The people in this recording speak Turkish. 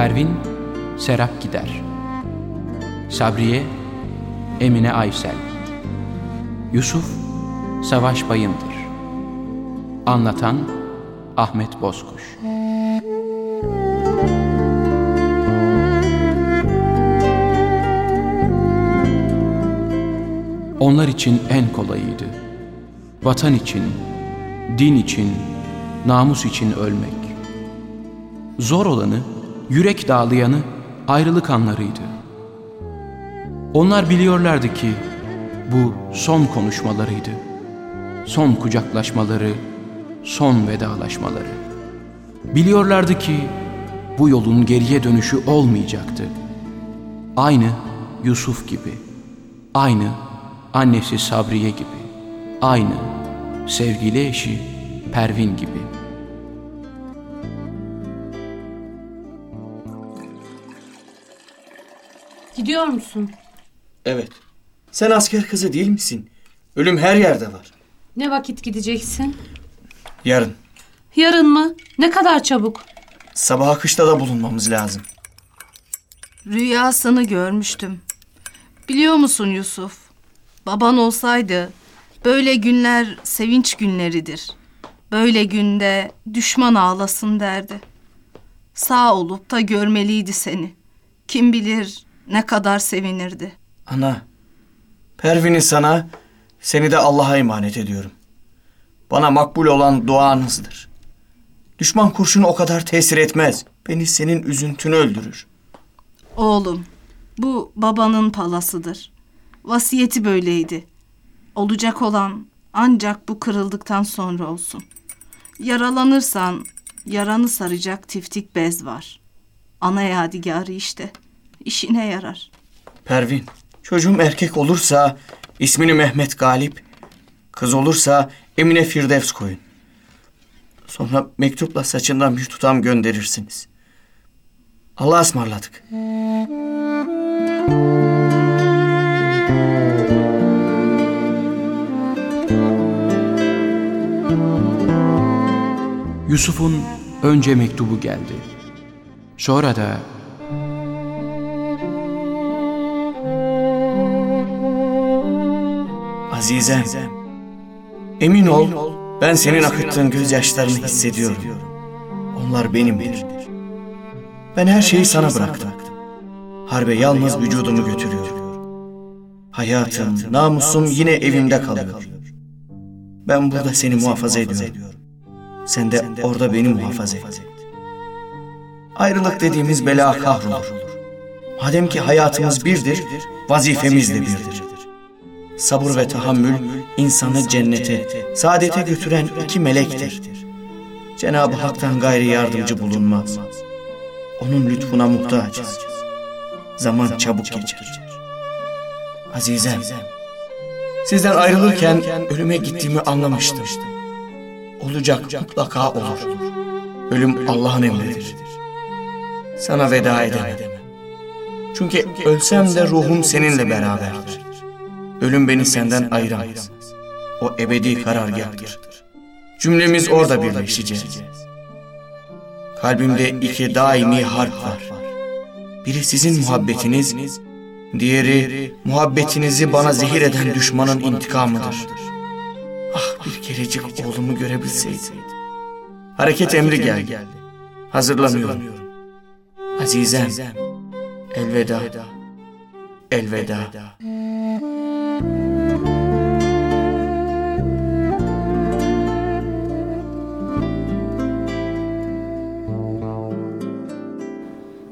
Pervin Serap Gider Sabriye Emine Aysel Yusuf Savaş Bayındır Anlatan Ahmet Bozkuş Onlar için en kolayıydı. Vatan için, din için, namus için ölmek. Zor olanı, yürek dağlayanı ayrılık anlarıydı. Onlar biliyorlardı ki bu son konuşmalarıydı. Son kucaklaşmaları, son vedalaşmaları. Biliyorlardı ki bu yolun geriye dönüşü olmayacaktı. Aynı Yusuf gibi, aynı annesi Sabriye gibi, aynı sevgili eşi Pervin gibi. Gidiyor musun? Evet. Sen asker kızı değil misin? Ölüm her yerde var. Ne vakit gideceksin? Yarın. Yarın mı? Ne kadar çabuk? Sabaha kışlada bulunmamız lazım. Rüyasını görmüştüm. Biliyor musun Yusuf? Baban olsaydı böyle günler sevinç günleridir. Böyle günde düşman ağlasın derdi. Sağ olup da görmeliydi seni. Kim bilir ne kadar sevinirdi. Ana, Pervin'i sana, seni de Allah'a emanet ediyorum. Bana makbul olan duanızdır. Düşman kurşunu o kadar tesir etmez. Beni senin üzüntünü öldürür. Oğlum, bu babanın palasıdır. Vasiyeti böyleydi. Olacak olan ancak bu kırıldıktan sonra olsun. Yaralanırsan yaranı saracak tiftik bez var. Ana yadigarı işte. İşine yarar. Pervin, çocuğum erkek olursa ismini Mehmet Galip, kız olursa Emine Firdevs koyun. Sonra mektupla saçından bir tutam gönderirsiniz. Allah'a ısmarladık. Yusuf'un önce mektubu geldi. Sonra da Azizem, emin ol ben senin akıttığın gözyaşlarını hissediyorum. Onlar benimdir. Ben her şeyi sana bıraktım. Harbe yalnız vücudumu götürüyorum. Hayatım, namusum yine evimde kalıyor. Ben burada seni muhafaza ediyorum. Sen de orada beni muhafaza et. Ayrılık dediğimiz bela kahrolur. Madem ki hayatımız birdir, vazifemiz de birdir. Sabır ve tahammül insanı cennete, saadete götüren iki melektir. Cenab-ı Hak'tan gayri yardımcı bulunmaz. Onun lütfuna muhtacız. Zaman çabuk geçer. Azizem, sizden ayrılırken ölüme gittiğimi anlamıştım. Olacak mutlaka olur. Ölüm Allah'ın emridir. Sana veda edemem. Çünkü ölsem de ruhum seninle beraberdir. Ölüm beni senden ayıramaz. O ebedi karargahtır. Cümlemiz orada birleşeceğiz. Kalbimde iki daimi harp var. Biri sizin muhabbetiniz, diğeri muhabbetinizi bana zehir eden düşmanın intikamıdır. Ah bir kerecik oğlumu görebilseydim. Hareket emri geldi. Hazırlanıyorum. Azizem, elveda, elveda.